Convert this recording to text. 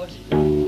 What's